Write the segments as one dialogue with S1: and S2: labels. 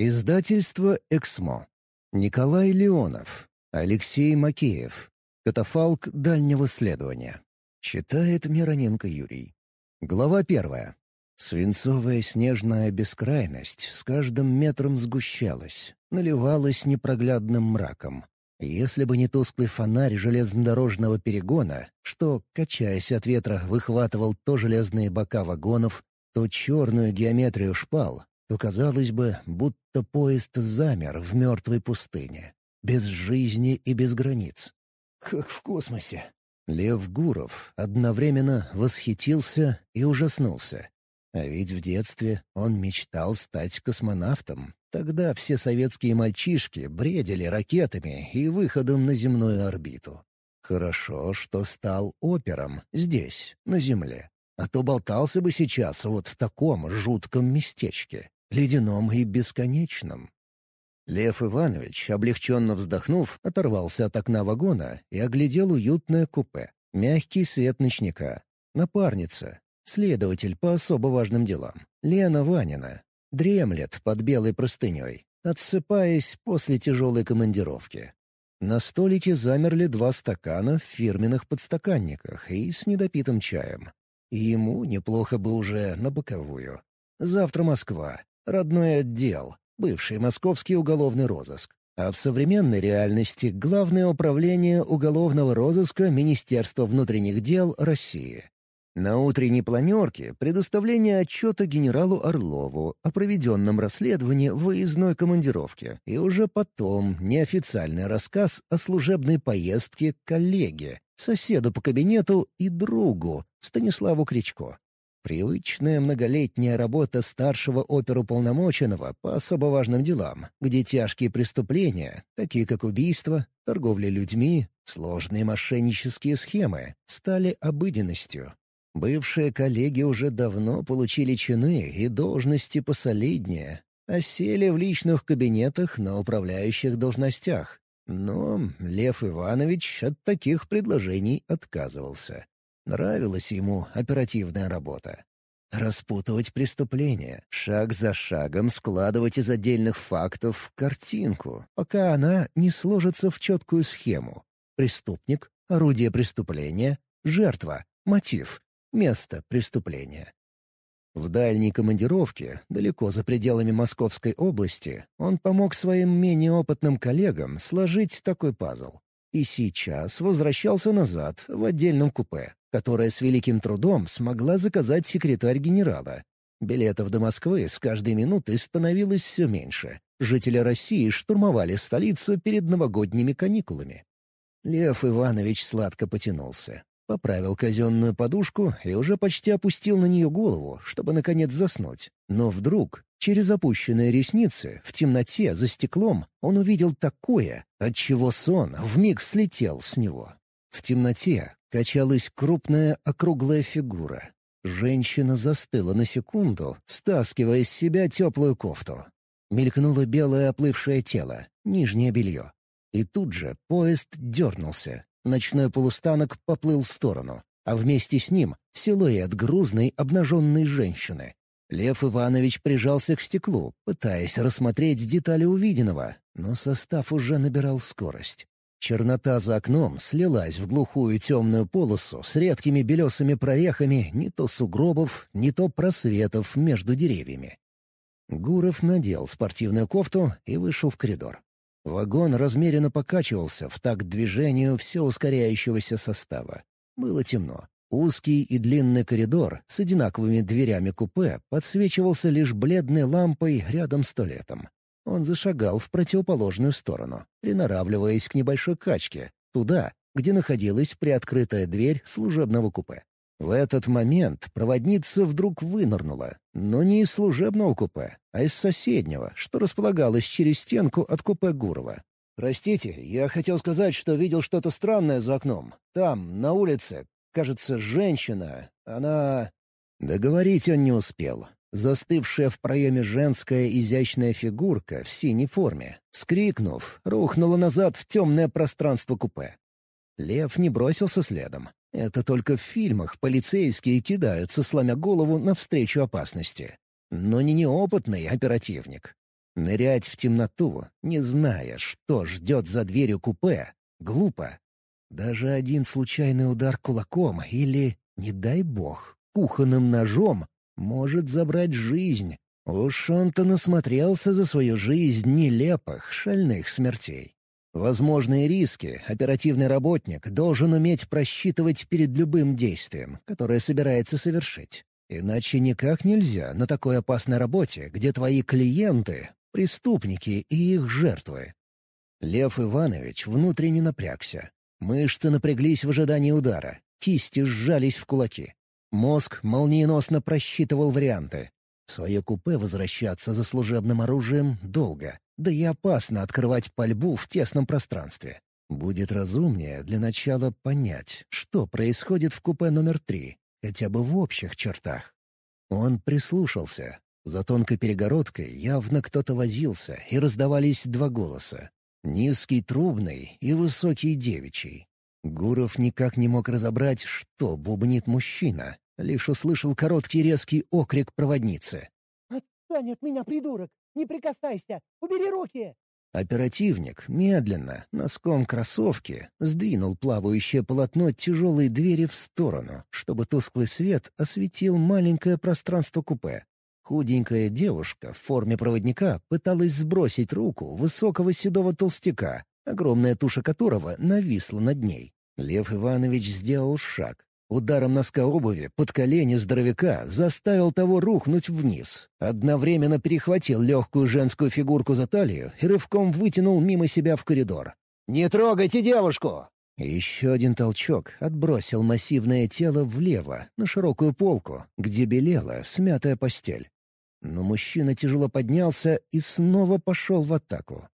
S1: Издательство «Эксмо». Николай Леонов. Алексей Макеев. Катафалк дальнего следования. Читает Мироненко Юрий. Глава первая. Свинцовая снежная бескрайность с каждым метром сгущалась, наливалась непроглядным мраком. Если бы не тусклый фонарь железнодорожного перегона, что, качаясь от ветра, выхватывал то железные бока вагонов, то черную геометрию шпал, то казалось бы, будто поезд замер в мертвой пустыне, без жизни и без границ. Как в космосе. Лев Гуров одновременно восхитился и ужаснулся. А ведь в детстве он мечтал стать космонавтом. Тогда все советские мальчишки бредили ракетами и выходом на земную орбиту. Хорошо, что стал опером здесь, на Земле. А то болтался бы сейчас вот в таком жутком местечке ледяном и бесконечном. Лев Иванович, облегченно вздохнув, оторвался от окна вагона и оглядел уютное купе. Мягкий свет ночника. Напарница. Следователь по особо важным делам. Лена Ванина. Дремлет под белой простыней, отсыпаясь после тяжелой командировки. На столике замерли два стакана в фирменных подстаканниках и с недопитым чаем. И ему неплохо бы уже на боковую. Завтра Москва родной отдел, бывший московский уголовный розыск. А в современной реальности Главное управление уголовного розыска Министерства внутренних дел России. На утренней планерке предоставление отчета генералу Орлову о проведенном расследовании выездной командировки и уже потом неофициальный рассказ о служебной поездке к коллеге, соседу по кабинету и другу Станиславу Кричко. Привычная многолетняя работа старшего оперуполномоченного по особо важным делам, где тяжкие преступления, такие как убийство, торговля людьми, сложные мошеннические схемы, стали обыденностью. Бывшие коллеги уже давно получили чины и должности посолиднее, а сели в личных кабинетах на управляющих должностях. Но Лев Иванович от таких предложений отказывался. Нравилась ему оперативная работа. Распутывать преступления, шаг за шагом складывать из отдельных фактов картинку, пока она не сложится в четкую схему. Преступник, орудие преступления, жертва, мотив, место преступления. В дальней командировке, далеко за пределами Московской области, он помог своим менее опытным коллегам сложить такой пазл. И сейчас возвращался назад, в отдельном купе, которое с великим трудом смогла заказать секретарь генерала. Билетов до Москвы с каждой минутой становилось все меньше. Жители России штурмовали столицу перед новогодними каникулами. Лев Иванович сладко потянулся. Поправил казенную подушку и уже почти опустил на нее голову, чтобы наконец заснуть. Но вдруг, через опущенные ресницы, в темноте, за стеклом, он увидел такое, от чего сон вмиг слетел с него. В темноте качалась крупная округлая фигура. Женщина застыла на секунду, стаскивая с себя теплую кофту. Мелькнуло белое оплывшее тело, нижнее белье. И тут же поезд дернулся, Ночной полустанок поплыл в сторону, а вместе с ним — силуэт грузной обнаженной женщины. Лев Иванович прижался к стеклу, пытаясь рассмотреть детали увиденного, но состав уже набирал скорость. Чернота за окном слилась в глухую темную полосу с редкими белесыми прорехами не то сугробов, не то просветов между деревьями. Гуров надел спортивную кофту и вышел в коридор. Вагон размеренно покачивался в такт движению все ускоряющегося состава. Было темно. Узкий и длинный коридор с одинаковыми дверями купе подсвечивался лишь бледной лампой рядом с туалетом. Он зашагал в противоположную сторону, приноравливаясь к небольшой качке, туда, где находилась приоткрытая дверь служебного купе. В этот момент проводница вдруг вынырнула, но не из служебного купе, а из соседнего, что располагалось через стенку от купе Гурова. «Простите, я хотел сказать, что видел что-то странное за окном. Там, на улице, кажется, женщина. Она...» Договорить он не успел. Застывшая в проеме женская изящная фигурка в синей форме, скрикнув, рухнула назад в темное пространство купе. Лев не бросился следом. Это только в фильмах полицейские кидаются, сломя голову навстречу опасности. Но не неопытный оперативник. Нырять в темноту, не зная, что ждет за дверью купе, глупо. Даже один случайный удар кулаком или, не дай бог, кухонным ножом может забрать жизнь. Уж он-то насмотрелся за свою жизнь нелепых, шальных смертей. Возможные риски оперативный работник должен уметь просчитывать перед любым действием, которое собирается совершить. Иначе никак нельзя на такой опасной работе, где твои клиенты — преступники и их жертвы. Лев Иванович внутренне напрягся. Мышцы напряглись в ожидании удара, кисти сжались в кулаки. Мозг молниеносно просчитывал варианты. В свое купе возвращаться за служебным оружием долго, да и опасно открывать пальбу в тесном пространстве. Будет разумнее для начала понять, что происходит в купе номер три, хотя бы в общих чертах. Он прислушался. За тонкой перегородкой явно кто-то возился, и раздавались два голоса. Низкий трубный и высокий девичий. Гуров никак не мог разобрать, что бубнит мужчина, лишь услышал короткий резкий окрик проводницы.
S2: «Отстань от меня, придурок! Не прикасайся! Убери руки!»
S1: Оперативник медленно, носком кроссовки, сдвинул плавающее полотно тяжелой двери в сторону, чтобы тусклый свет осветил маленькое пространство купе. Худенькая девушка в форме проводника пыталась сбросить руку высокого седого толстяка, огромная туша которого нависла над ней. Лев Иванович сделал шаг, Ударом носка обуви под колени здоровяка заставил того рухнуть вниз. Одновременно перехватил легкую женскую фигурку за талию и рывком вытянул мимо себя в коридор. «Не трогайте девушку!» Еще один толчок отбросил массивное тело влево, на широкую полку, где белела смятая постель. Но мужчина тяжело поднялся и снова пошел в атаку.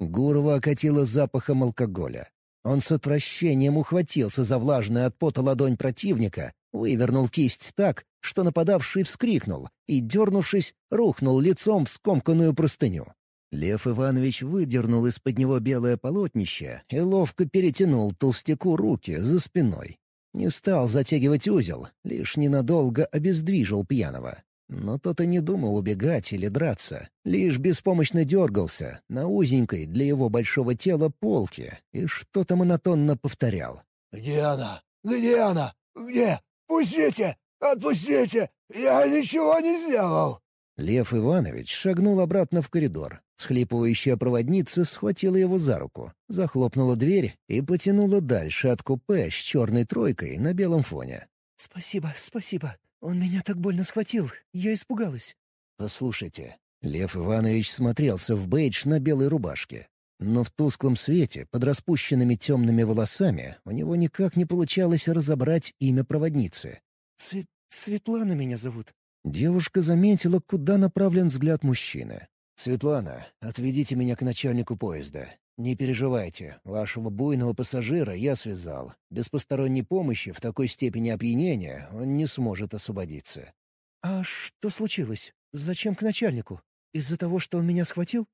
S1: Гурова окатила запахом алкоголя. Он с отвращением ухватился за влажную от пота ладонь противника, вывернул кисть так, что нападавший вскрикнул и, дернувшись, рухнул лицом в скомканную простыню. Лев Иванович выдернул из-под него белое полотнище и ловко перетянул толстяку руки за спиной. Не стал затягивать узел, лишь ненадолго обездвижил пьяного. Но тот и не думал убегать или драться, лишь беспомощно дергался на узенькой для его большого тела полке и что-то монотонно повторял.
S3: «Где она? Где она? Где? Пустите! Отпустите! Я ничего не сделал!»
S1: Лев Иванович шагнул обратно в коридор. Схлипывающая проводница схватила его за руку, захлопнула дверь и потянула дальше от купе с черной тройкой на белом фоне.
S2: «Спасибо, спасибо. «Он меня так больно схватил, я испугалась».
S1: «Послушайте». Лев Иванович смотрелся в бейдж на белой рубашке. Но в тусклом свете, под распущенными темными волосами, у него никак не получалось разобрать имя проводницы.
S2: Цве «Светлана меня зовут».
S1: Девушка заметила, куда направлен взгляд мужчины. «Светлана, отведите меня к начальнику поезда. «Не переживайте, вашего буйного пассажира я связал. Без посторонней помощи в такой степени опьянения он не сможет освободиться».
S2: «А что случилось? Зачем к начальнику? Из-за того, что он меня схватил?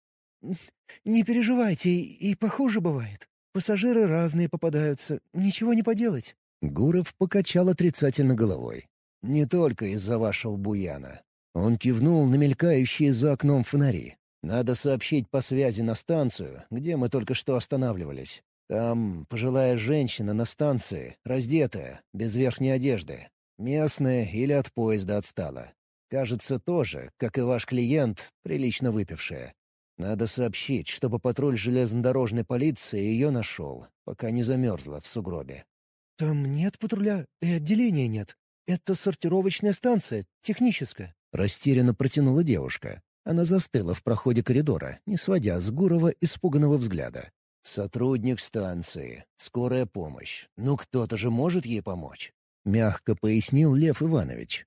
S2: Не переживайте, и похуже бывает. Пассажиры разные попадаются, ничего не поделать».
S1: Гуров покачал отрицательно головой. «Не только из-за вашего буяна». Он кивнул на мелькающие за окном фонари. Надо сообщить по связи на станцию, где мы только что останавливались. Там пожилая женщина на станции, раздетая, без верхней одежды. Местная или от поезда отстала. Кажется, тоже, как и ваш клиент, прилично выпившая. Надо сообщить, чтобы патруль железнодорожной полиции ее нашел, пока не замерзла в сугробе.
S2: «Там нет патруля и отделения нет. Это сортировочная станция, техническая», —
S1: растерянно протянула девушка. Она застыла в проходе коридора, не сводя с Гурова испуганного взгляда. «Сотрудник станции. Скорая помощь. Ну кто-то же может ей помочь?» — мягко пояснил Лев Иванович.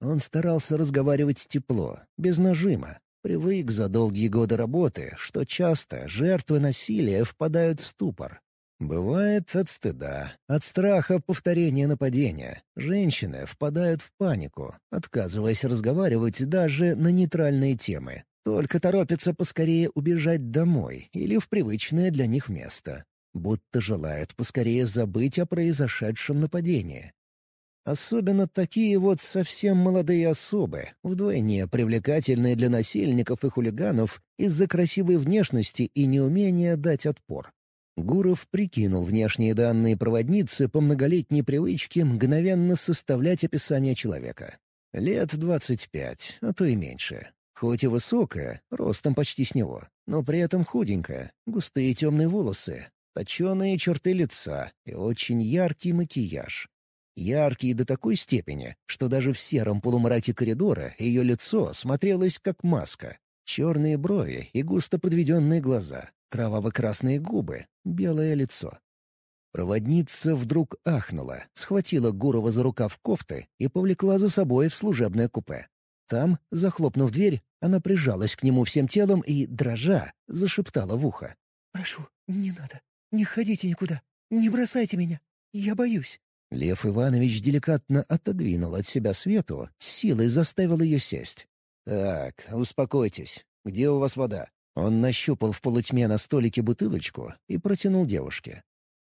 S1: Он старался разговаривать тепло, без нажима. Привык за долгие годы работы, что часто жертвы насилия впадают в ступор. Бывает от стыда, от страха повторения нападения. Женщины впадают в панику, отказываясь разговаривать даже на нейтральные темы. Только торопятся поскорее убежать домой или в привычное для них место. Будто желают поскорее забыть о произошедшем нападении. Особенно такие вот совсем молодые особы, вдвойне привлекательные для насильников и хулиганов из-за красивой внешности и неумения дать отпор. Гуров прикинул внешние данные проводницы по многолетней привычке мгновенно составлять описание человека. Лет двадцать пять, а то и меньше. Хоть и высокая, ростом почти с него, но при этом худенькая, густые темные волосы, точеные черты лица и очень яркий макияж. Яркий до такой степени, что даже в сером полумраке коридора ее лицо смотрелось как маска. Черные брови и густо подведенные глаза, кроваво-красные губы, белое лицо. Проводница вдруг ахнула, схватила Гурова за рукав кофты и повлекла за собой в служебное купе. Там, захлопнув дверь, она прижалась к нему всем телом и, дрожа, зашептала в ухо.
S2: «Прошу, не надо. Не ходите никуда. Не бросайте меня. Я боюсь».
S1: Лев Иванович деликатно отодвинул от себя Свету, силой заставил ее сесть. «Так, успокойтесь. Где у вас вода?» Он нащупал в полутьме на столике бутылочку и протянул девушке.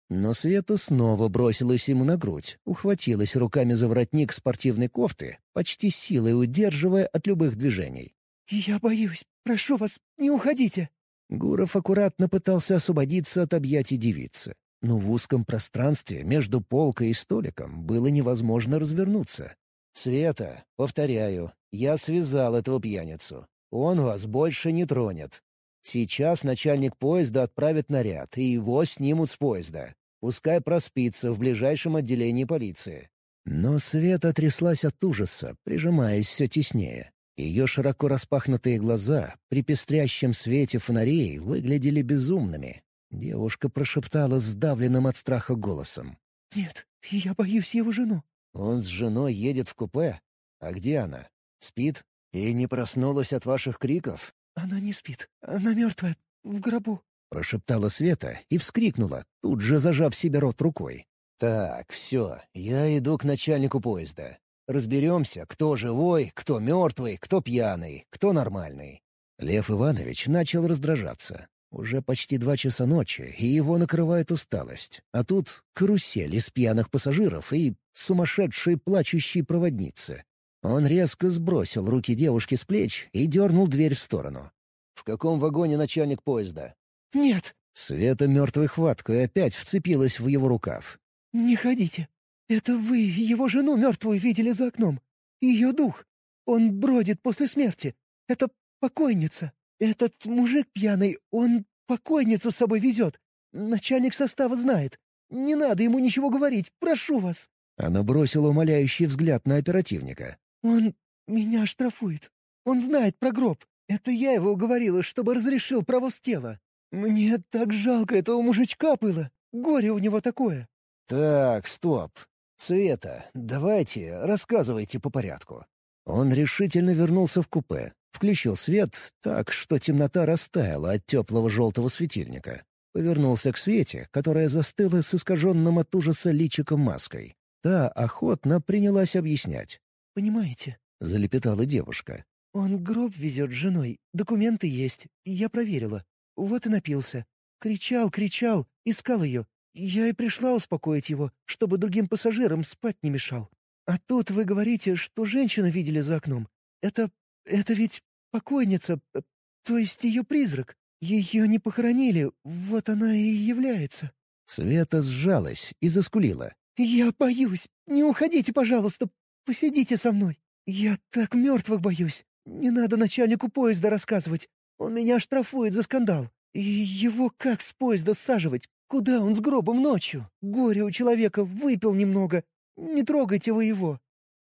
S1: Но Света снова бросилась ему на грудь, ухватилась руками за воротник спортивной кофты, почти силой удерживая от любых движений.
S2: «Я боюсь. Прошу вас, не уходите!»
S1: Гуров аккуратно пытался освободиться от объятий девицы но в узком пространстве между полкой и столиком было невозможно развернуться. «Света, повторяю, я связал этого пьяницу. Он вас больше не тронет. Сейчас начальник поезда отправит наряд, и его снимут с поезда. Пускай проспится в ближайшем отделении полиции». Но Света тряслась от ужаса, прижимаясь все теснее. Ее широко распахнутые глаза при пестрящем свете фонарей выглядели безумными, Девушка прошептала сдавленным от страха голосом.
S2: «Нет, я боюсь его жену».
S1: «Он с женой едет в купе? А где она? Спит? И не проснулась от ваших криков?»
S2: «Она не спит. Она мертвая. В гробу».
S1: Прошептала Света и вскрикнула, тут же зажав себе рот рукой. «Так, все, я иду к начальнику поезда. Разберемся, кто живой, кто мертвый, кто пьяный, кто нормальный». Лев Иванович начал раздражаться. Уже почти два часа ночи, и его накрывает усталость. А тут карусель из пьяных пассажиров и сумасшедшие плачущие проводницы. Он резко сбросил руки девушки с плеч и дернул дверь в сторону. «В каком вагоне начальник поезда?»
S2: «Нет».
S1: Света мертвой хваткой опять вцепилась в его рукав.
S2: «Не ходите. Это вы его жену мертвую видели за окном. Ее дух. Он бродит после смерти. Это покойница». «Этот мужик пьяный, он покойницу с собой везет. Начальник состава знает. Не надо ему ничего говорить, прошу вас».
S1: Она бросила умоляющий взгляд на оперативника.
S2: «Он меня штрафует. Он знает про гроб. Это я его уговорила, чтобы разрешил провоз тела. Мне так жалко этого мужичка было. Горе у него такое».
S1: «Так, стоп. Света, давайте, рассказывайте по порядку». Он решительно вернулся в купе, Включил свет так, что темнота растаяла от теплого желтого светильника. Повернулся к Свете, которая застыла с искаженным от ужаса личиком маской. Та охотно принялась объяснять.
S2: «Понимаете?»
S1: — залепетала девушка.
S2: «Он гроб везет с женой, документы есть, я проверила. Вот и напился. Кричал, кричал, искал ее. Я и пришла успокоить его, чтобы другим пассажирам спать не мешал. А тут вы говорите, что женщину видели за окном. Это это ведь покойница, э, то есть ее призрак. Ее не похоронили, вот она и является».
S1: Света сжалась и заскулила.
S2: «Я боюсь. Не уходите, пожалуйста. Посидите со мной. Я так мертвых боюсь. Не надо начальнику поезда рассказывать. Он меня штрафует за скандал. И его как с поезда саживать? Куда он с гробом ночью? Горе у человека, выпил немного. Не трогайте вы его».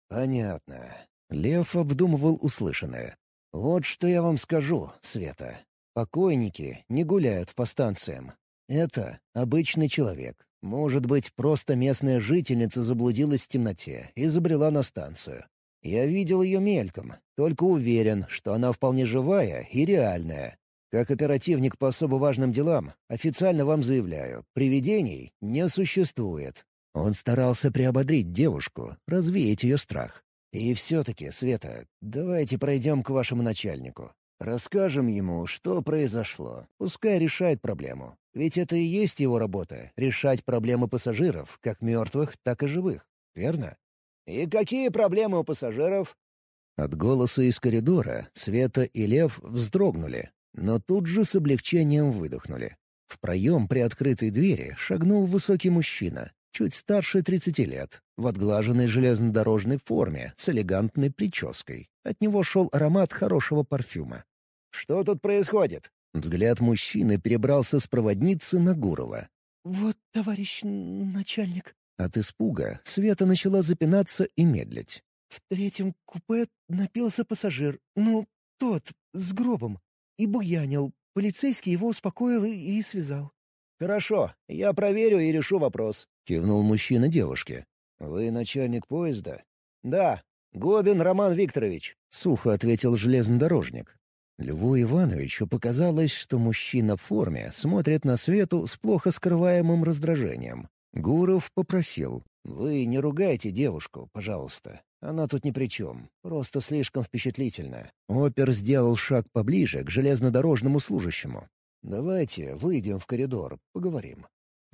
S1: «Понятно. Лев обдумывал услышанное. «Вот что я вам скажу, Света. Покойники не гуляют по станциям. Это обычный человек. Может быть, просто местная жительница заблудилась в темноте и забрела на станцию. Я видел ее мельком, только уверен, что она вполне живая и реальная. Как оперативник по особо важным делам, официально вам заявляю, привидений не существует. Он старался приободрить девушку, развеять ее страх. И все-таки, Света, давайте пройдем к вашему начальнику. Расскажем ему, что произошло. Пускай решает проблему. Ведь это и есть его работа — решать проблемы пассажиров, как мертвых, так и живых. Верно?
S4: И какие проблемы у пассажиров?»
S1: От голоса из коридора Света и Лев вздрогнули, но тут же с облегчением выдохнули. В проем при открытой двери шагнул высокий мужчина, чуть старше 30 лет, в отглаженной железнодорожной форме с элегантной прической. От него шел аромат хорошего парфюма.
S4: «Что тут происходит?»
S1: Взгляд мужчины перебрался с проводницы на Гурова.
S2: «Вот, товарищ начальник».
S1: От испуга Света начала запинаться и медлить.
S2: «В третьем купе напился пассажир. Ну, тот, с гробом. И буянил. Полицейский его успокоил и, и связал».
S4: «Хорошо, я проверю и решу вопрос», —
S1: кивнул мужчина девушке.
S4: «Вы начальник поезда?» «Да, Гобин Роман Викторович», —
S1: сухо ответил железнодорожник. Льву Ивановичу показалось, что мужчина в форме смотрит на Свету с плохо скрываемым раздражением. Гуров попросил. «Вы не ругайте девушку, пожалуйста. Она тут ни при чем. Просто слишком впечатлительна». Опер сделал шаг поближе к железнодорожному служащему. «Давайте выйдем в коридор, поговорим».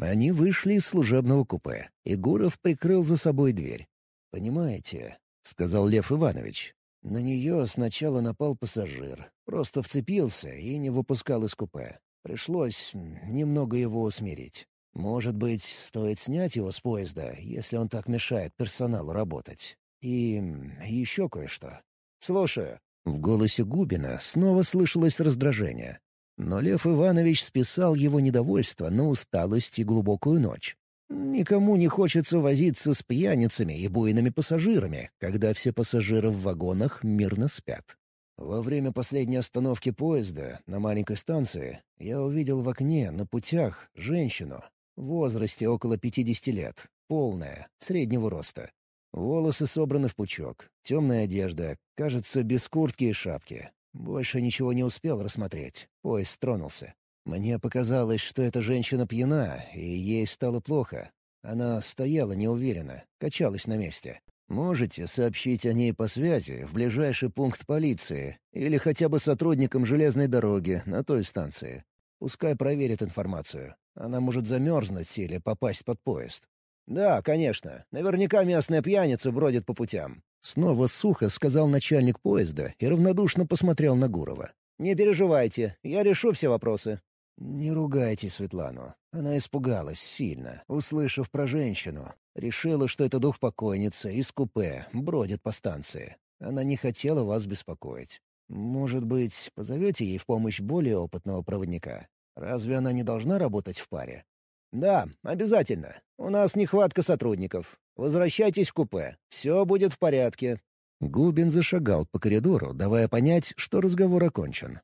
S1: Они вышли из служебного купе, и Гуров прикрыл за собой дверь. «Понимаете», — сказал Лев Иванович, на нее сначала напал пассажир, просто вцепился и не выпускал из купе. Пришлось немного его усмирить. Может быть, стоит снять его с поезда, если он так мешает персоналу работать. И еще кое-что.
S4: «Слушаю».
S1: В голосе Губина снова слышалось раздражение. Но Лев Иванович списал его недовольство на усталость и глубокую ночь. Никому не хочется возиться с пьяницами и буйными пассажирами, когда все пассажиры в вагонах мирно спят. Во время последней остановки поезда на маленькой станции я увидел в окне на путях женщину в возрасте около 50 лет, полная, среднего роста. Волосы собраны в пучок, темная одежда, кажется, без куртки и шапки. Больше ничего не успел рассмотреть. Поезд тронулся. Мне показалось, что эта женщина пьяна, и ей стало плохо. Она стояла неуверенно, качалась на месте. Можете сообщить о ней по связи в ближайший пункт полиции или хотя бы сотрудникам железной дороги на той станции. Пускай проверят информацию. Она может замерзнуть или попасть под поезд.
S4: «Да, конечно. Наверняка местная пьяница бродит по путям».
S1: Снова сухо сказал начальник поезда и равнодушно посмотрел на Гурова.
S4: «Не переживайте, я решу все вопросы».
S1: «Не ругайте Светлану. Она испугалась сильно, услышав про женщину. Решила, что это дух покойницы из купе, бродит по станции. Она не хотела вас беспокоить. Может быть, позовете ей в помощь более опытного проводника? Разве она не должна работать в паре?»
S4: «Да, обязательно. У нас нехватка сотрудников. Возвращайтесь в купе. Все будет в порядке».
S1: Губин зашагал по коридору, давая понять, что разговор окончен.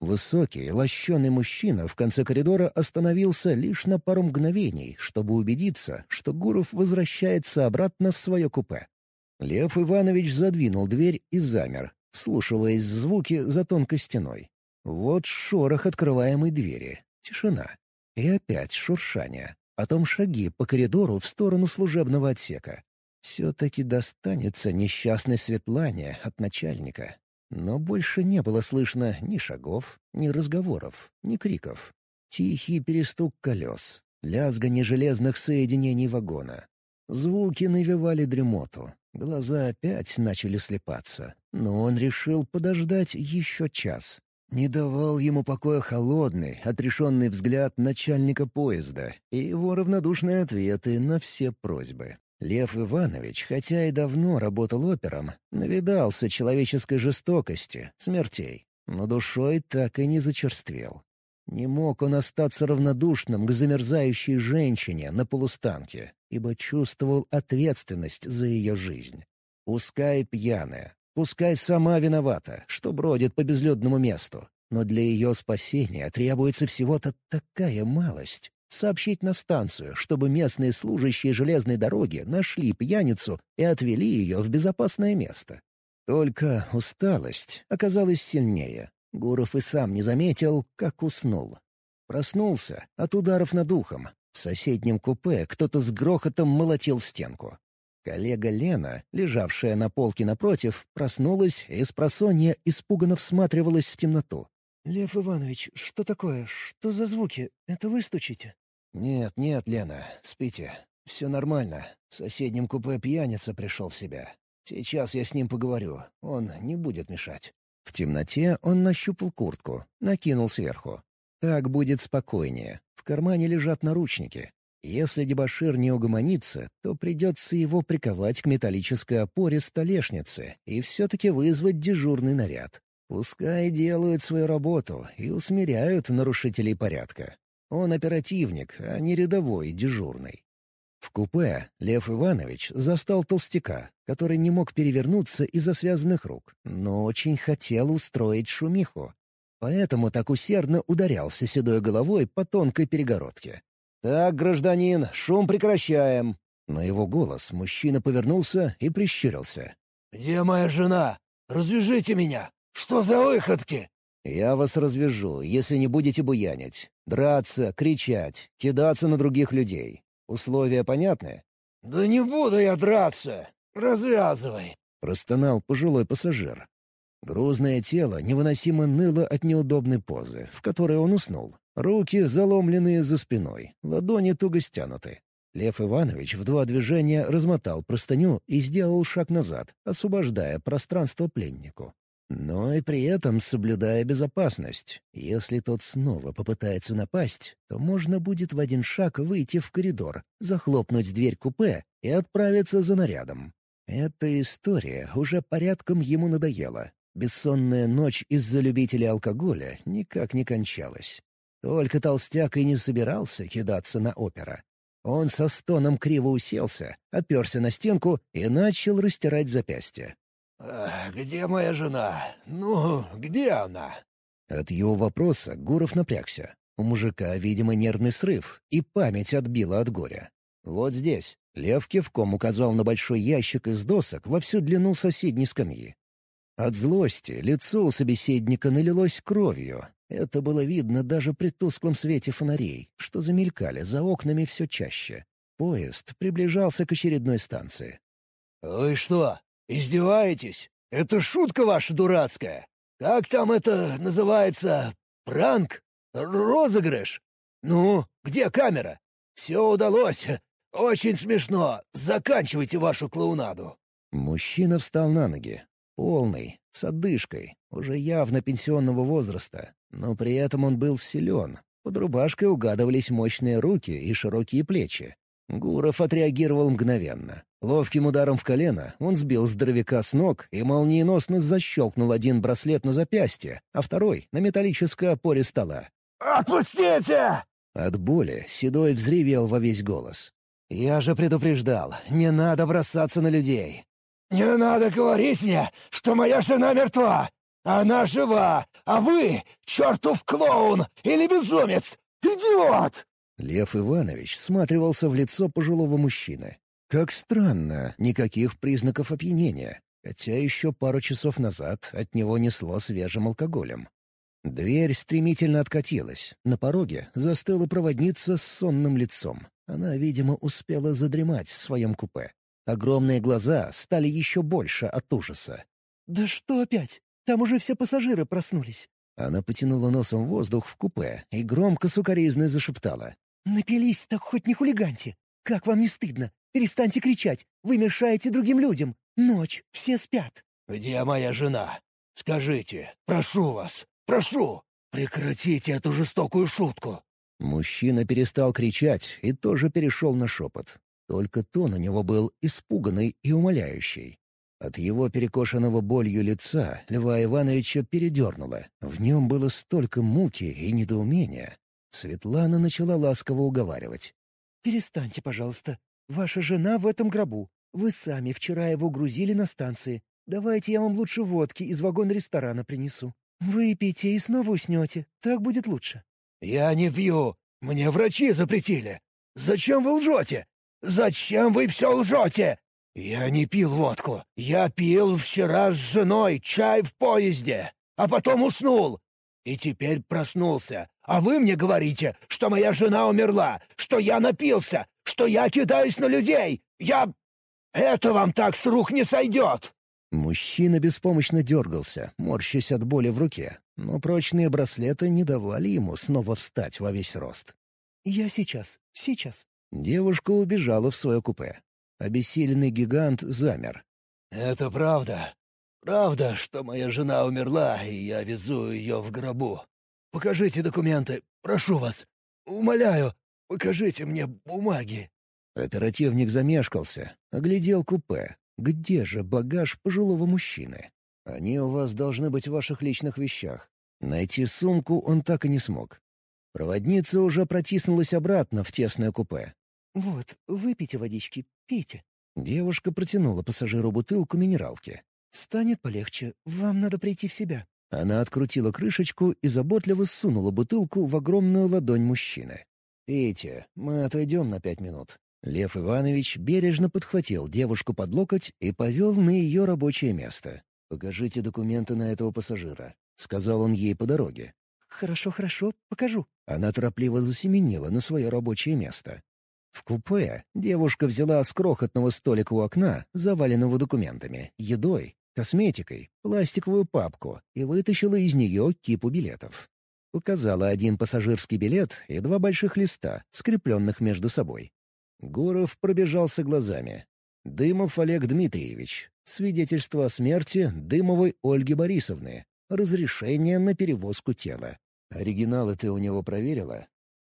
S1: Высокий, лощеный мужчина в конце коридора остановился лишь на пару мгновений, чтобы убедиться, что Гуров возвращается обратно в свое купе. Лев Иванович задвинул дверь и замер, вслушиваясь в звуки за тонкой стеной. Вот шорох открываемой двери. Тишина. И опять шуршание. Потом шаги по коридору в сторону служебного отсека. Все-таки достанется несчастной Светлане от начальника. Но больше не было слышно ни шагов, ни разговоров, ни криков. Тихий перестук колес, лязганье железных соединений вагона. Звуки навевали дремоту. Глаза опять начали слепаться. Но он решил подождать еще час. Не давал ему покоя холодный, отрешенный взгляд начальника поезда и его равнодушные ответы на все просьбы. Лев Иванович, хотя и давно работал опером, навидался человеческой жестокости, смертей, но душой так и не зачерствел. Не мог он остаться равнодушным к замерзающей женщине на полустанке, ибо чувствовал ответственность за ее жизнь. Пускай пьяная, пускай сама виновата, что бродит по безлюдному месту, но для ее спасения требуется всего-то такая малость сообщить на станцию, чтобы местные служащие железной дороги нашли пьяницу и отвели ее в безопасное место. Только усталость оказалась сильнее. Гуров и сам не заметил, как уснул. Проснулся от ударов над ухом. В соседнем купе кто-то с грохотом молотил в стенку. Коллега Лена, лежавшая на полке напротив, проснулась и с просонья испуганно всматривалась в темноту.
S2: «Лев Иванович, что такое? Что за звуки? Это вы стучите?»
S1: «Нет, нет, Лена, спите. все нормально. В соседнем купе пьяница пришел в себя. Сейчас я с ним поговорю, он не будет мешать». В темноте он нащупал куртку, накинул сверху. Так будет спокойнее. В кармане лежат наручники. Если дебошир не угомонится, то придется его приковать к металлической опоре столешницы и все-таки вызвать дежурный наряд. Пускай делают свою работу и усмиряют нарушителей порядка. Он оперативник, а не рядовой дежурный. В купе Лев Иванович застал толстяка, который не мог перевернуться из-за связанных рук, но очень хотел устроить шумиху. Поэтому так усердно ударялся седой головой по тонкой перегородке. «Так, гражданин, шум прекращаем!» На его голос мужчина повернулся и прищурился.
S3: «Где моя жена? Развяжите меня! Что за выходки?»
S1: «Я вас развяжу, если не будете буянить. Драться, кричать, кидаться на других людей. Условия понятны?»
S3: «Да не буду я драться! Развязывай!»
S1: — простонал пожилой пассажир. Грузное тело невыносимо ныло от неудобной позы, в которой он уснул. Руки заломленные за спиной, ладони туго стянуты. Лев Иванович в два движения размотал простыню и сделал шаг назад, освобождая пространство пленнику. Но и при этом соблюдая безопасность. Если тот снова попытается напасть, то можно будет в один шаг выйти в коридор, захлопнуть дверь купе и отправиться за нарядом. Эта история уже порядком ему надоела. Бессонная ночь из-за любителей алкоголя никак не кончалась. Только толстяк и не собирался кидаться на опера. Он со стоном криво уселся, оперся на стенку и начал растирать запястье.
S3: «Где моя жена? Ну, где она?»
S1: От его вопроса Гуров напрягся. У мужика, видимо, нервный срыв, и память отбила от горя. «Вот здесь». Лев кивком указал на большой ящик из досок во всю длину соседней скамьи. От злости лицо у собеседника налилось кровью. Это было видно даже при тусклом свете фонарей, что замелькали за окнами все чаще. Поезд приближался к очередной станции.
S3: «Вы что, издеваетесь? Это шутка ваша дурацкая. Как там это называется? Пранк? Розыгрыш? Ну, где камера? Все удалось. Очень смешно. Заканчивайте вашу клоунаду».
S1: Мужчина встал на ноги, Полный, с одышкой, уже явно пенсионного возраста, но при этом он был силен. Под рубашкой угадывались мощные руки и широкие плечи. Гуров отреагировал мгновенно. Ловким ударом в колено он сбил здоровяка с ног и молниеносно защелкнул один браслет на запястье, а второй — на металлической опоре стола.
S3: «Отпустите!»
S1: От боли Седой взревел во весь голос. «Я же предупреждал, не надо бросаться на людей.
S3: «Не надо говорить мне, что моя жена мертва! Она жива, а вы — чертов клоун или безумец! Идиот!»
S1: Лев Иванович сматривался в лицо пожилого мужчины. Как странно, никаких признаков опьянения, хотя еще пару часов назад от него несло свежим алкоголем. Дверь стремительно откатилась. На пороге застыла проводница с сонным лицом. Она, видимо, успела задремать в своем купе. Огромные глаза стали еще больше от ужаса.
S2: «Да что опять? Там уже все пассажиры проснулись».
S1: Она потянула носом воздух в купе и громко сукоризной зашептала.
S2: «Напились, так хоть не хулиганьте. Как вам не стыдно? Перестаньте кричать. Вы мешаете другим людям. Ночь, все спят».
S3: «Где моя жена? Скажите, прошу вас, прошу, прекратите эту жестокую шутку».
S1: Мужчина перестал кричать и тоже перешел на шепот. Только тон у него был испуганный и умоляющий. От его перекошенного болью лица Льва Ивановича передернуло. В нем было столько муки и недоумения. Светлана начала ласково уговаривать.
S2: «Перестаньте, пожалуйста. Ваша жена в этом гробу. Вы сами вчера его грузили на станции. Давайте я вам лучше водки из вагона ресторана принесу. Выпейте и снова уснете. Так будет лучше».
S3: «Я не пью. Мне врачи запретили. Зачем вы лжете? «Зачем вы все лжете? Я не пил водку. Я пил вчера с женой чай в поезде, а потом уснул. И теперь проснулся. А вы мне говорите, что моя жена умерла, что я напился, что я кидаюсь на людей. Я... Это вам так с рук не сойдет!»
S1: Мужчина беспомощно дергался, морщась от боли в руке, но прочные браслеты не давали ему снова встать во весь рост.
S2: «Я сейчас, сейчас»,
S1: Девушка убежала в свое купе. Обессиленный гигант замер.
S3: «Это правда. Правда, что моя жена умерла, и я везу ее в гробу. Покажите документы, прошу вас. Умоляю, покажите мне бумаги».
S1: Оперативник замешкался, оглядел купе. Где же багаж пожилого мужчины? Они у вас должны быть в ваших личных вещах. Найти сумку он так и не смог. Проводница уже протиснулась обратно в тесное купе.
S2: «Вот, выпейте водички, пейте».
S1: Девушка протянула пассажиру бутылку минералки.
S2: «Станет полегче, вам надо прийти в себя».
S1: Она открутила крышечку и заботливо сунула бутылку в огромную ладонь мужчины. «Пейте, мы отойдем на пять минут». Лев Иванович бережно подхватил девушку под локоть и повел на ее рабочее место. «Покажите документы на этого пассажира», — сказал он ей по дороге.
S2: «Хорошо, хорошо, покажу».
S1: Она торопливо засеменила на свое рабочее место. В купе девушка взяла с крохотного столика у окна, заваленного документами, едой, косметикой, пластиковую папку и вытащила из нее кипу билетов. Показала один пассажирский билет и два больших листа, скрепленных между собой. Гуров пробежался глазами. Дымов Олег Дмитриевич. Свидетельство о смерти Дымовой Ольги Борисовны. Разрешение на перевозку тела. Оригиналы ты у него проверила?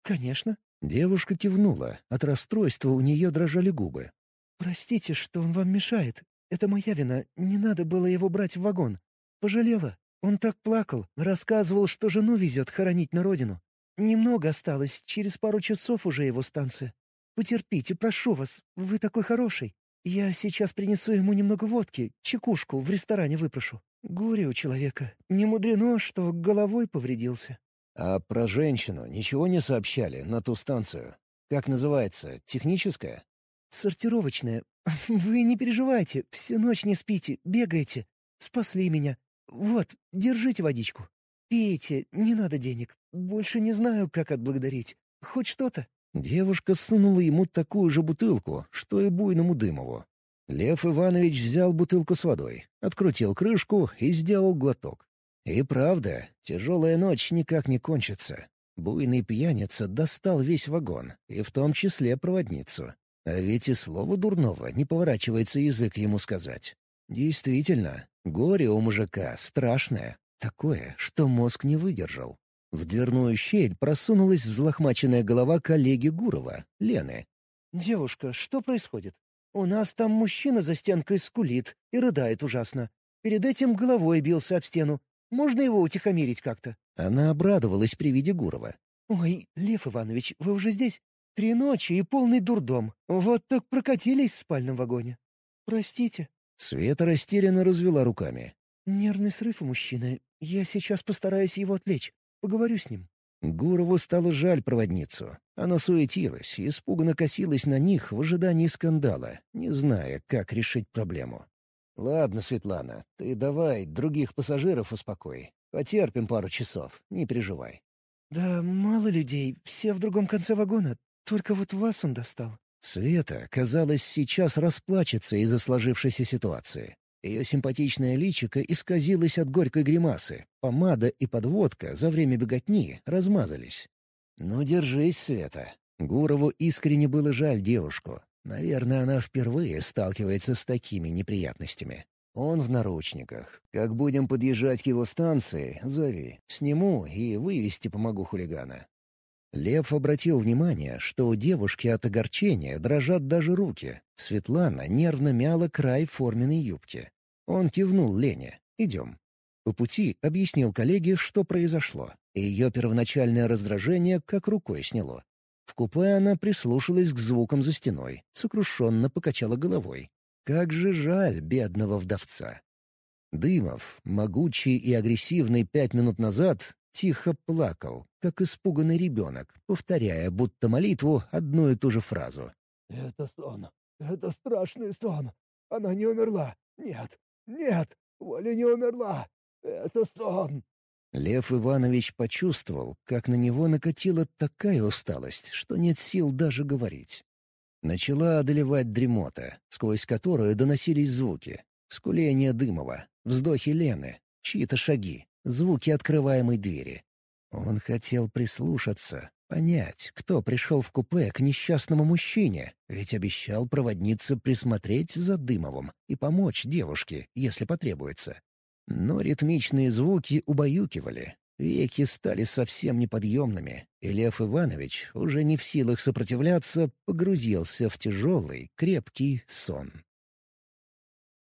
S2: «Конечно».
S1: Девушка кивнула. От расстройства у нее дрожали губы.
S2: «Простите, что он вам мешает. Это моя вина. Не надо было его брать в вагон. Пожалела. Он так плакал, рассказывал, что жену везет хоронить на родину. Немного осталось, через пару часов уже его станция. Потерпите, прошу вас, вы такой хороший. Я сейчас принесу ему немного водки, чекушку в ресторане выпрошу. Горе у человека. Не мудрено, что головой повредился.
S1: А про женщину ничего не сообщали на ту станцию? Как называется? Техническая?
S2: Сортировочная. Вы не переживайте, всю ночь не спите, бегаете. Спасли меня. Вот, держите водичку. Пейте, не надо денег. Больше не знаю, как отблагодарить. Хоть что-то.
S1: Девушка сунула ему такую же бутылку, что и буйному Дымову. Лев Иванович взял бутылку с водой, открутил крышку и сделал глоток. И правда, тяжелая ночь никак не кончится. Буйный пьяница достал весь вагон, и в том числе проводницу. А ведь и слова дурного не поворачивается язык ему сказать. Действительно, горе у мужика страшное, такое, что мозг не выдержал. В дверную щель просунулась взлохмаченная голова коллеги Гурова, Лены.
S2: «Девушка, что происходит? У нас там мужчина за стенкой скулит и рыдает ужасно. Перед этим головой бился об стену. Можно его утихомирить как-то?»
S1: Она обрадовалась при виде Гурова.
S2: «Ой, Лев Иванович, вы уже здесь? Три ночи и полный дурдом. Вот так прокатились в спальном вагоне. Простите».
S1: Света растерянно развела руками.
S2: «Нервный срыв у мужчины. Я сейчас постараюсь его отвлечь. Поговорю с ним».
S1: Гурову стало жаль проводницу. Она суетилась и испуганно косилась на них в ожидании скандала, не зная, как решить проблему. «Ладно, Светлана, ты давай других пассажиров успокой. Потерпим пару часов, не переживай».
S2: «Да мало людей, все в другом конце вагона. Только вот вас он достал».
S1: Света, казалось, сейчас расплачется из-за сложившейся ситуации. Ее симпатичное личико исказилось от горькой гримасы. Помада и подводка за время беготни размазались. «Ну, держись, Света». Гурову искренне было жаль девушку. Наверное, она впервые сталкивается с такими неприятностями. Он в наручниках. Как будем подъезжать к его станции, зови. Сниму и вывести помогу хулигана. Лев обратил внимание, что у девушки от огорчения дрожат даже руки. Светлана нервно мяла край форменной юбки. Он кивнул Лене. «Идем». По пути объяснил коллеге, что произошло, и ее первоначальное раздражение как рукой сняло. В купе она прислушалась к звукам за стеной, сокрушенно покачала головой. Как же жаль бедного вдовца. Дымов, могучий и агрессивный пять минут назад, тихо плакал, как испуганный ребенок, повторяя будто молитву одну и ту же фразу.
S3: «Это сон. Это страшный сон. Она не умерла. Нет, нет, Оля не умерла. Это сон».
S1: Лев Иванович почувствовал, как на него накатила такая усталость, что нет сил даже говорить. Начала одолевать дремота, сквозь которую доносились звуки. Скуление Дымова, вздохи Лены, чьи-то шаги, звуки открываемой двери. Он хотел прислушаться, Понять, кто пришел в купе к несчастному мужчине, ведь обещал проводнице присмотреть за Дымовым и помочь девушке, если потребуется. Но ритмичные звуки убаюкивали, веки стали совсем неподъемными, и Лев Иванович, уже не в силах сопротивляться, погрузился в тяжелый, крепкий сон.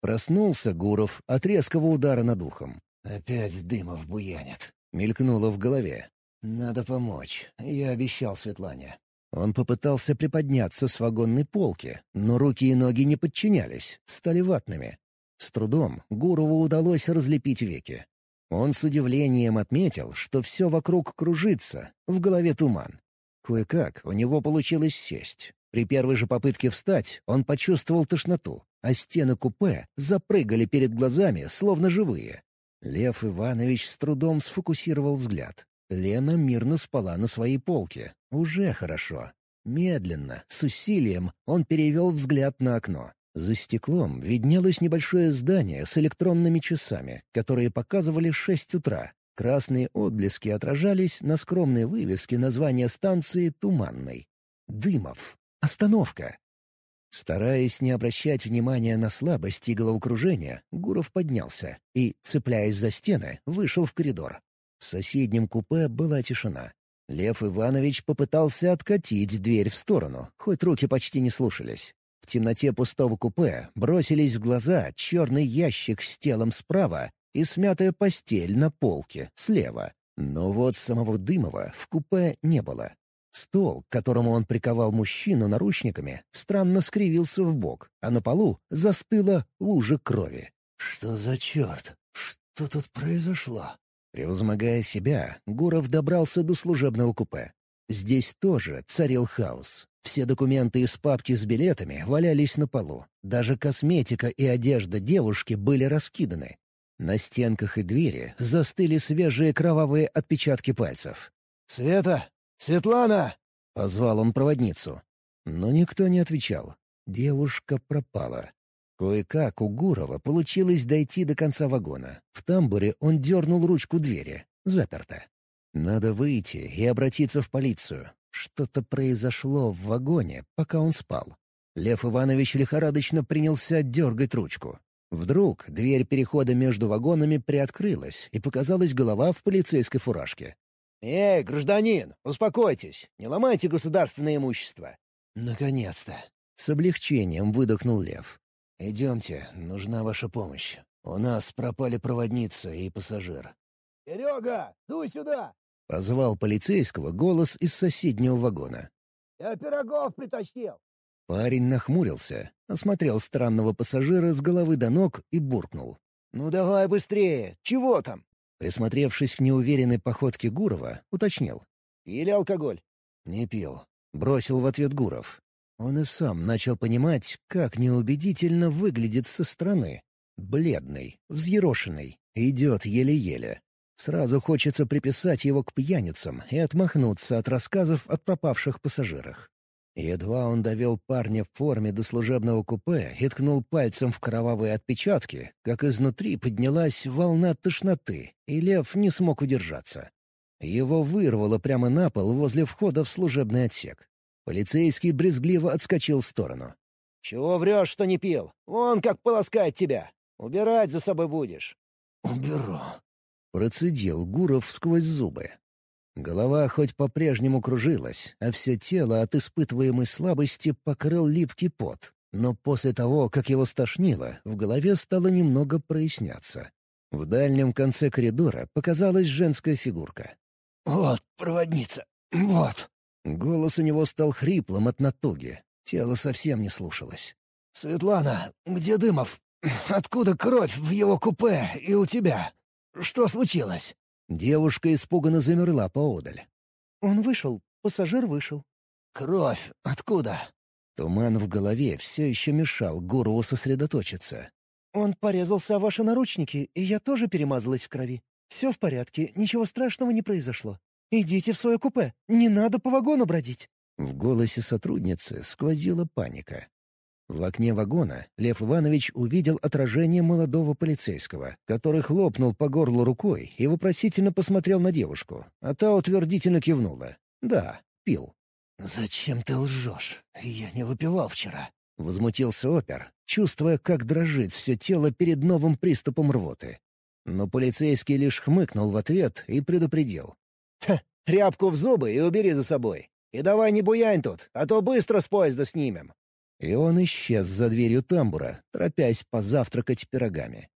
S1: Проснулся Гуров от резкого удара над ухом.
S4: «Опять Дымов буянит», —
S1: мелькнуло в голове.
S4: «Надо помочь. Я обещал Светлане».
S1: Он попытался приподняться с вагонной полки, но руки и ноги не подчинялись, стали ватными. С трудом Гурову удалось разлепить веки. Он с удивлением отметил, что все вокруг кружится, в голове туман. Кое-как у него получилось сесть. При первой же попытке встать он почувствовал тошноту, а стены купе запрыгали перед глазами, словно живые. Лев Иванович с трудом сфокусировал взгляд. Лена мирно спала на своей полке. Уже хорошо. Медленно, с усилием, он перевел взгляд на окно. За стеклом виднелось небольшое здание с электронными часами, которые показывали шесть утра. Красные отблески отражались на скромной вывеске названия станции «Туманной». «Дымов». Остановка. Стараясь не обращать внимания на слабость и головокружение, Гуров поднялся и, цепляясь за стены, вышел в коридор. В соседнем купе была тишина. Лев Иванович попытался откатить дверь в сторону, хоть руки почти не слушались. В темноте пустого купе бросились в глаза черный ящик с телом справа и смятая постель на полке слева. Но вот самого Дымова в купе не было. Стол, к которому он приковал мужчину наручниками, странно скривился в бок, а на полу застыла лужа крови.
S4: «Что за черт? Что тут произошло?»
S1: Превозмогая себя, Гуров добрался до служебного купе. Здесь тоже царил хаос. Все документы из папки с билетами валялись на полу. Даже косметика и одежда девушки были раскиданы. На стенках и двери застыли свежие кровавые отпечатки пальцев.
S3: «Света! Светлана!» — позвал он проводницу.
S1: Но никто не отвечал. Девушка пропала. Кое-как у Гурова получилось дойти до конца вагона. В тамбуре он дернул ручку двери. Заперто. Надо выйти и обратиться в полицию. Что-то произошло в вагоне, пока он спал. Лев Иванович лихорадочно принялся дергать ручку. Вдруг дверь перехода между вагонами приоткрылась, и показалась голова в полицейской фуражке.
S3: «Эй, гражданин, успокойтесь, не ломайте государственное имущество».
S1: «Наконец-то!» — с облегчением выдохнул Лев. «Идемте, нужна ваша помощь. У нас пропали проводница и пассажир».
S3: «Серега, дуй сюда!»
S1: — позвал полицейского голос из соседнего вагона.
S3: «Я пирогов притащил!»
S1: Парень нахмурился, осмотрел странного пассажира с головы до ног и буркнул.
S3: «Ну давай быстрее! Чего там?»
S1: Присмотревшись к неуверенной походке Гурова, уточнил.
S3: «Пили алкоголь?»
S1: «Не пил», — бросил в ответ Гуров. Он и сам начал понимать, как неубедительно выглядит со стороны. Бледный, взъерошенный, идет еле-еле. Сразу хочется приписать его к пьяницам и отмахнуться от рассказов от пропавших пассажирах. Едва он довел парня в форме до служебного купе и ткнул пальцем в кровавые отпечатки, как изнутри поднялась волна тошноты, и Лев не смог удержаться. Его вырвало прямо на пол возле входа в служебный отсек. Полицейский брезгливо отскочил в сторону.
S3: «Чего врешь, что не пил? Он как полоскает тебя. Убирать за собой будешь».
S1: «Уберу», — процедил Гуров сквозь зубы. Голова хоть по-прежнему кружилась, а все тело от испытываемой слабости покрыл липкий пот. Но после того, как его стошнило, в голове стало немного проясняться. В дальнем конце коридора показалась женская фигурка.
S3: «Вот, проводница, вот!»
S1: Голос у него стал хриплым от натуги. Тело совсем не слушалось.
S3: «Светлана, где Дымов? Откуда кровь в его купе и у тебя? Что случилось?»
S1: Девушка испуганно замерла поодаль.
S2: «Он вышел. Пассажир вышел».
S3: «Кровь? Откуда?»
S1: Туман в голове все еще мешал Гурову сосредоточиться.
S2: «Он порезался о ваши наручники, и я тоже перемазалась в крови. Все в порядке, ничего страшного не произошло. «Идите в свое купе. Не надо по вагону бродить».
S1: В голосе сотрудницы сквозила паника. В окне вагона Лев Иванович увидел отражение молодого полицейского, который хлопнул по горлу рукой и вопросительно посмотрел на девушку, а та утвердительно кивнула. Да, пил.
S3: «Зачем ты лжешь? Я не выпивал вчера».
S1: — возмутился опер, чувствуя, как дрожит все тело перед новым приступом рвоты. Но полицейский лишь хмыкнул в ответ и предупредил.
S4: «Тряпку в зубы и убери за собой. И давай не буянь тут, а то быстро с поезда снимем».
S1: И он исчез за дверью тамбура, торопясь позавтракать пирогами.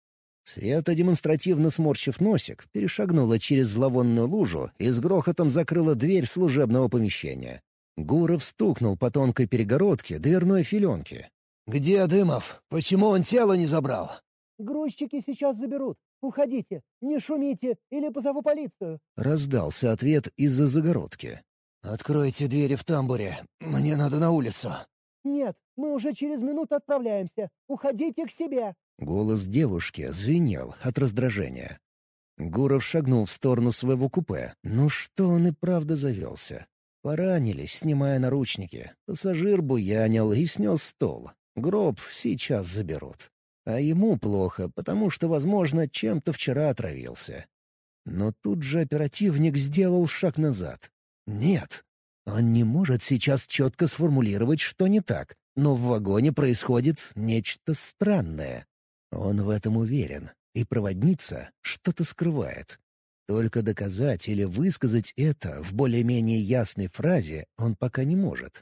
S1: Света, демонстративно сморщив носик, перешагнула через зловонную лужу и с грохотом закрыла дверь служебного помещения. Гуров стукнул по тонкой перегородке дверной филенки.
S3: «Где Дымов? Почему он тело не забрал?»
S2: «Грузчики сейчас заберут. Уходите, не шумите, или позову полицию».
S1: Раздался ответ из-за загородки.
S3: «Откройте двери в тамбуре. Мне надо на улицу».
S2: «Нет, мы уже через минуту отправляемся. Уходите к себе».
S1: Голос девушки звенел от раздражения. Гуров шагнул в сторону своего купе. Ну что он и правда завелся? Поранились, снимая наручники. Пассажир буянил и снес стол. Гроб сейчас заберут. А ему плохо, потому что, возможно, чем-то вчера отравился. Но тут же оперативник сделал шаг назад. Нет, он не может сейчас четко сформулировать, что не так, но в вагоне происходит нечто странное. Он в этом уверен, и проводница что-то скрывает. Только доказать или высказать это в более-менее ясной фразе он пока не может.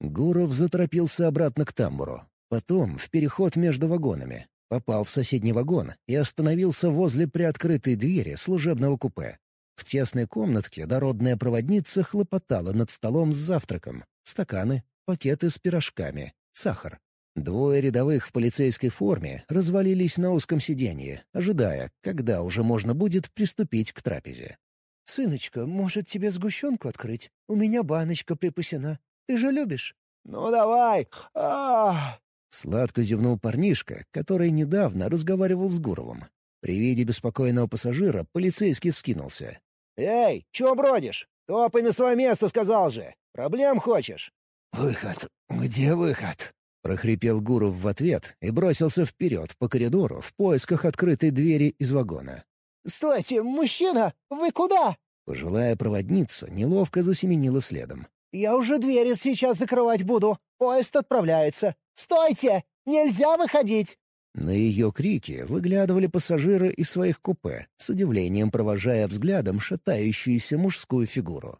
S1: Гуров заторопился обратно к тамбуру, потом в переход между вагонами, попал в соседний вагон и остановился возле приоткрытой двери служебного купе. В тесной комнатке дородная проводница хлопотала над столом с завтраком. Стаканы, пакеты с пирожками, сахар. Двое рядовых в полицейской форме развалились на узком сиденье, ожидая, когда уже можно будет приступить к трапезе.
S2: «Сыночка, может, тебе сгущенку открыть? У меня баночка припасена. Ты же любишь?»
S3: «Ну давай! а
S1: Сладко зевнул парнишка, который недавно разговаривал с Гуровым. При виде беспокойного пассажира полицейский вскинулся.
S4: «Эй, чего бродишь? Топай на свое место, сказал же! Проблем хочешь?»
S3: «Выход! Где выход?»
S1: — прохрипел Гуров в ответ и бросился вперед по коридору в поисках открытой двери из вагона.
S2: «Стойте, мужчина! Вы куда?»
S1: Пожилая проводница неловко засеменила следом.
S2: «Я уже двери сейчас закрывать буду. Поезд отправляется. Стойте! Нельзя выходить!»
S1: На ее крики выглядывали пассажиры из своих купе, с удивлением провожая взглядом шатающуюся мужскую фигуру.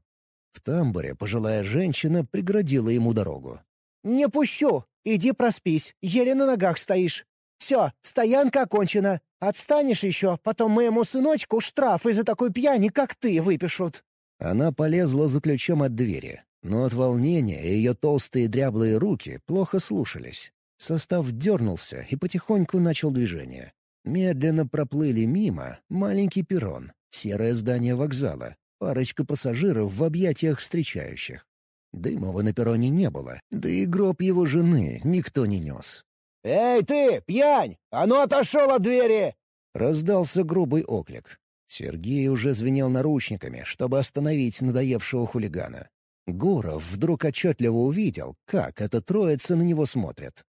S1: В тамбуре пожилая женщина преградила ему дорогу.
S2: «Не пущу! Иди проспись, еле на ногах стоишь. Все, стоянка окончена. Отстанешь еще, потом моему сыночку штраф из-за такой пьяни, как ты, выпишут».
S1: Она полезла за ключом от двери, но от волнения ее толстые дряблые руки плохо слушались. Состав дернулся и потихоньку начал движение. Медленно проплыли мимо маленький перрон, серое здание вокзала, парочка пассажиров в объятиях встречающих. Дымова на перроне не было, да и гроб его жены никто не нес.
S4: «Эй ты, пьянь! А ну отошел от двери!»
S1: Раздался грубый оклик. Сергей уже звенел наручниками, чтобы остановить надоевшего хулигана. Гуров вдруг отчетливо увидел, как эта троица на него смотрит.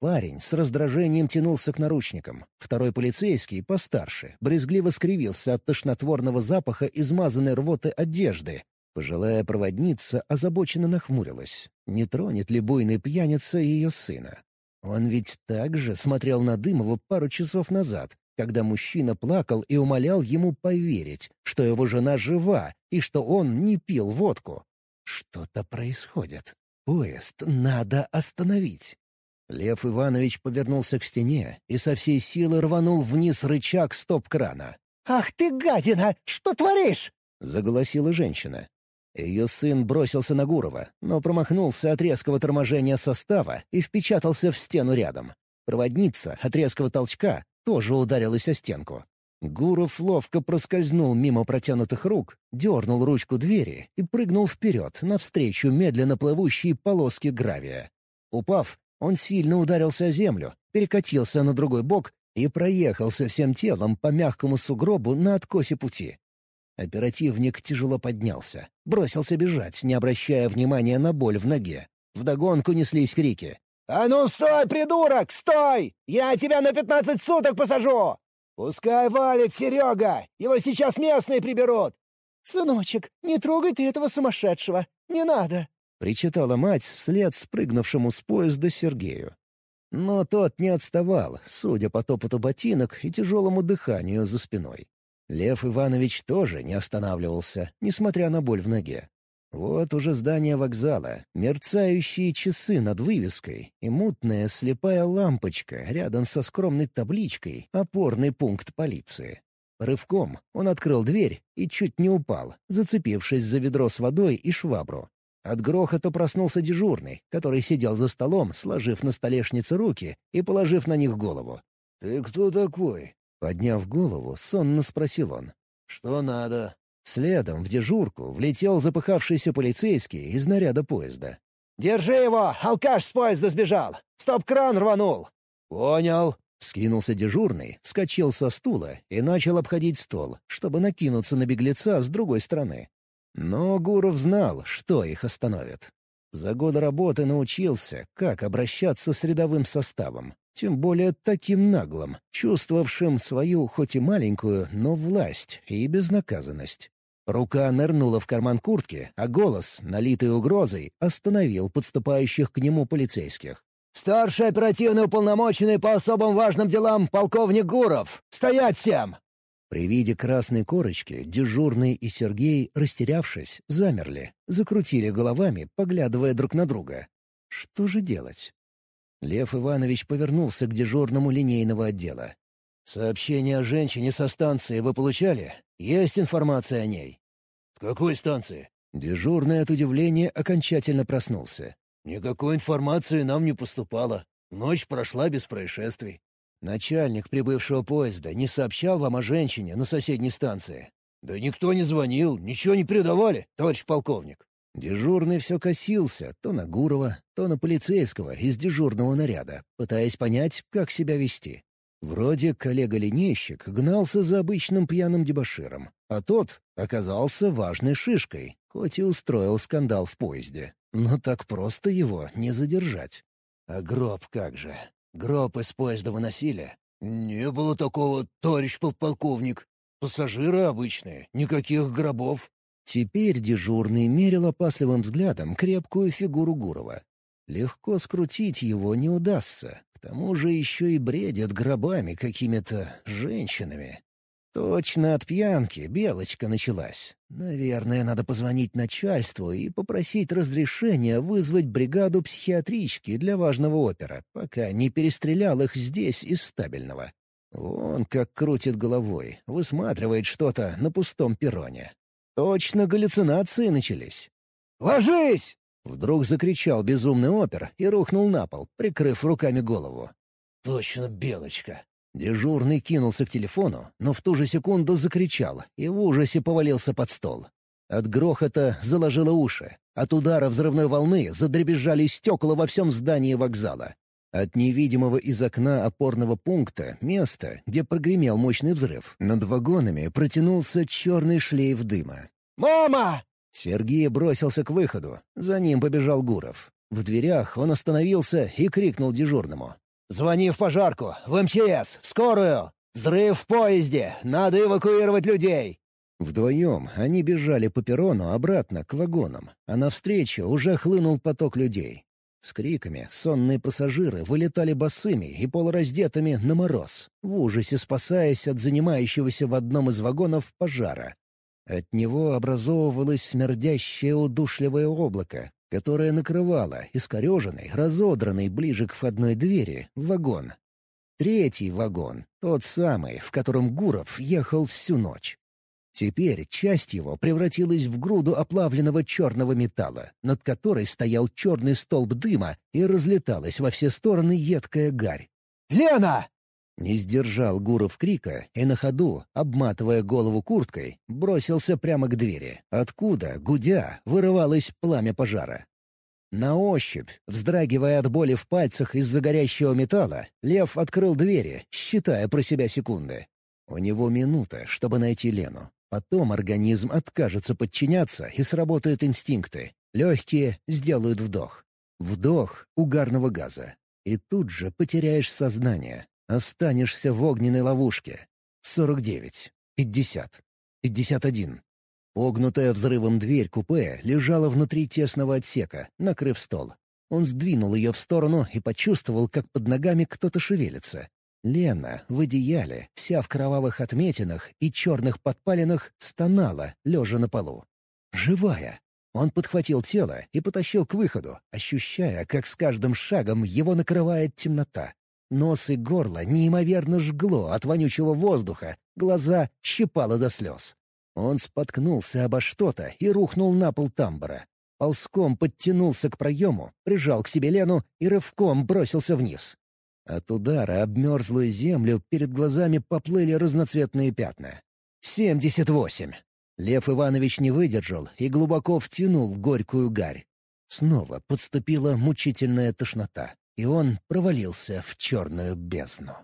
S1: Парень с раздражением тянулся к наручникам. Второй полицейский, постарше, брезгливо скривился от тошнотворного запаха измазанной рвоты одежды, Пожилая проводница озабоченно нахмурилась. Не тронет ли буйный пьяница ее сына? Он ведь также смотрел на Дымова пару часов назад, когда мужчина плакал и умолял ему поверить, что его жена жива и что он не пил водку. Что-то происходит. Поезд надо остановить. Лев Иванович повернулся к стене и со всей силы рванул вниз рычаг стоп-крана.
S2: «Ах ты, гадина! Что творишь?»
S1: — заголосила женщина. Ее сын бросился на Гурова, но промахнулся от резкого торможения состава и впечатался в стену рядом. Проводница от резкого толчка тоже ударилась о стенку. Гуров ловко проскользнул мимо протянутых рук, дернул ручку двери и прыгнул вперед, навстречу медленно плывущей полоске гравия. Упав, он сильно ударился о землю, перекатился на другой бок и проехался всем телом по мягкому сугробу на откосе пути. Оперативник тяжело поднялся, бросился бежать, не обращая внимания на боль в ноге. Вдогонку неслись крики.
S4: «А ну стой, придурок, стой! Я тебя на пятнадцать суток посажу! Пускай валит Серега! Его сейчас местные приберут!»
S2: «Сыночек, не трогай ты этого сумасшедшего! Не надо!»
S1: — причитала мать вслед спрыгнувшему с поезда Сергею. Но тот не отставал, судя по топоту ботинок и тяжелому дыханию за спиной. Лев Иванович тоже не останавливался, несмотря на боль в ноге. Вот уже здание вокзала, мерцающие часы над вывеской и мутная слепая лампочка рядом со скромной табличкой «Опорный пункт полиции». Рывком он открыл дверь и чуть не упал, зацепившись за ведро с водой и швабру. От грохота проснулся дежурный, который сидел за столом, сложив на столешнице руки и положив на них голову.
S3: «Ты кто такой?»
S1: Подняв голову, сонно спросил он.
S3: «Что надо?»
S1: Следом в дежурку влетел запыхавшийся полицейский из наряда поезда.
S4: «Держи его! Алкаш с поезда сбежал! Стоп-кран рванул!»
S3: «Понял!»
S1: Скинулся дежурный, вскочил со стула и начал обходить стол, чтобы накинуться на беглеца с другой стороны. Но Гуров знал, что их остановит. За годы работы научился, как обращаться с рядовым составом, тем более таким наглым, чувствовавшим свою хоть и маленькую, но власть и безнаказанность. Рука нырнула в карман куртки, а голос, налитый угрозой, остановил подступающих к нему полицейских.
S4: «Старший оперативный уполномоченный по особым важным делам полковник Гуров! Стоять всем!»
S1: При виде красной корочки дежурный и Сергей, растерявшись, замерли, закрутили головами, поглядывая друг на друга. Что же делать? Лев Иванович повернулся к дежурному линейного отдела. «Сообщение о женщине со станции вы получали? Есть информация о ней?»
S3: «В какой станции?»
S1: Дежурный от удивления окончательно проснулся.
S3: «Никакой информации нам не поступало. Ночь прошла без происшествий».
S1: Начальник прибывшего поезда не сообщал вам о женщине на соседней станции?
S3: Да никто не звонил, ничего не передавали, товарищ полковник.
S1: Дежурный все косился то на Гурова, то на полицейского из дежурного наряда, пытаясь понять, как себя вести. Вроде коллега-линейщик гнался за обычным пьяным дебоширом, а тот оказался важной шишкой, хоть и устроил скандал в поезде. Но так просто его не задержать. А гроб как же. Гроб из поезда выносили?
S3: Не было такого, товарищ подполковник. Пассажиры обычные, никаких гробов.
S1: Теперь дежурный мерил опасливым взглядом крепкую фигуру Гурова. Легко скрутить его не удастся. К тому же еще и бредят гробами какими-то женщинами. Точно от пьянки белочка началась. Наверное, надо позвонить начальству и попросить разрешения вызвать бригаду психиатрички для важного опера, пока не перестрелял их здесь из стабильного. Вон как крутит головой, высматривает что-то на пустом перроне. Точно галлюцинации начались.
S4: «Ложись!»
S1: — вдруг закричал безумный опер и рухнул на пол, прикрыв руками голову.
S3: «Точно белочка!»
S1: Дежурный кинулся к телефону, но в ту же секунду закричал и в ужасе повалился под стол. От грохота заложило уши. От удара взрывной волны задребезжали стекла во всем здании вокзала. От невидимого из окна опорного пункта места, где прогремел мощный взрыв, над вагонами протянулся черный шлейф дыма.
S4: «Мама!»
S1: Сергей бросился к выходу. За ним побежал Гуров. В дверях он остановился и крикнул дежурному. «Звони в пожарку, в МЧС, в скорую! Взрыв в поезде! Надо эвакуировать людей!» Вдвоем они бежали по перрону обратно к вагонам, а навстречу уже хлынул поток людей. С криками сонные пассажиры вылетали босыми и полураздетыми на мороз, в ужасе спасаясь от занимающегося в одном из вагонов пожара. От него образовывалось смердящее удушливое облако, которая накрывала искореженный, разодранный ближе к входной двери, вагон. Третий вагон, тот самый, в котором Гуров ехал всю ночь. Теперь часть его превратилась в груду оплавленного черного металла, над которой стоял черный столб дыма и разлеталась во все стороны едкая гарь.
S4: «Лена!»
S1: Не сдержал Гуров крика и на ходу, обматывая голову курткой, бросился прямо к двери, откуда, гудя, вырывалось пламя пожара. На ощупь, вздрагивая от боли в пальцах из-за горящего металла, Лев открыл двери, считая про себя секунды. У него минута, чтобы найти Лену. Потом организм откажется подчиняться и сработают инстинкты. Легкие сделают вдох. Вдох угарного газа. И тут же потеряешь сознание, Останешься в огненной ловушке. Сорок девять. Пятьдесят. Пятьдесят один. Погнутая взрывом дверь купе лежала внутри тесного отсека, накрыв стол. Он сдвинул ее в сторону и почувствовал, как под ногами кто-то шевелится. Лена в одеяле, вся в кровавых отметинах и черных подпалинах, стонала, лежа на полу. Живая. Он подхватил тело и потащил к выходу, ощущая, как с каждым шагом его накрывает темнота. Нос и горло неимоверно жгло от вонючего воздуха, глаза щипало до слез. Он споткнулся обо что-то и рухнул на пол тамбора. Ползком подтянулся к проему, прижал к себе Лену и рывком бросился вниз. От удара об мерзлую землю перед глазами поплыли разноцветные пятна. «Семьдесят восемь!» Лев Иванович не выдержал и глубоко втянул горькую гарь. Снова подступила мучительная тошнота, и он провалился в черную бездну.